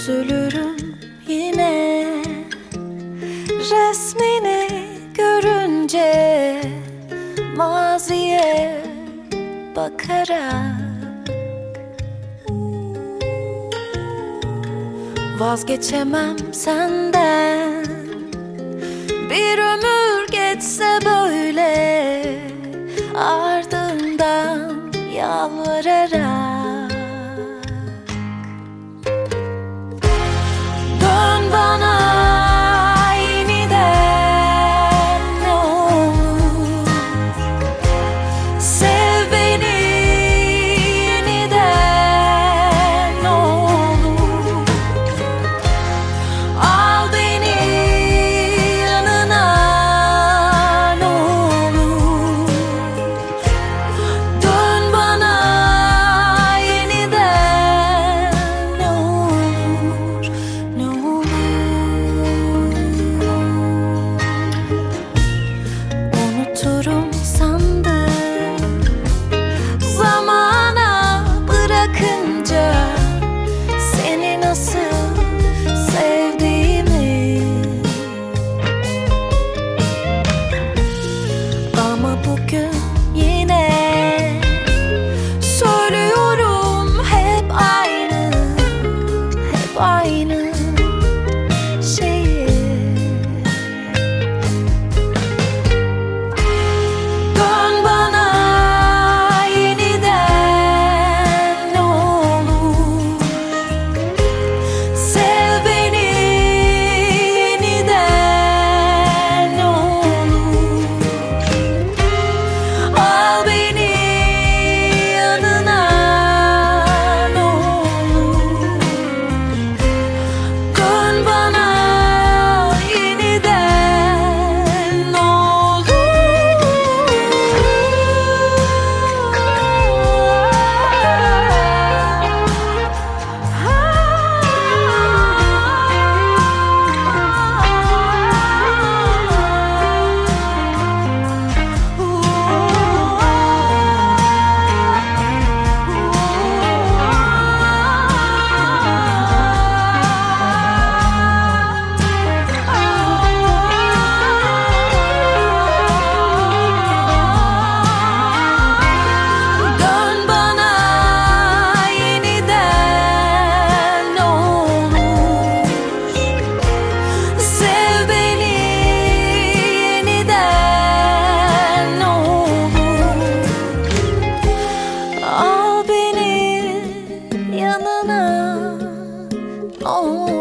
Üzülürüm yine. Resmini görünce Maziye bakarak. Vazgeçemem senden. Bir ömür geçse böyle Ardından yalvararak home.